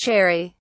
cherry.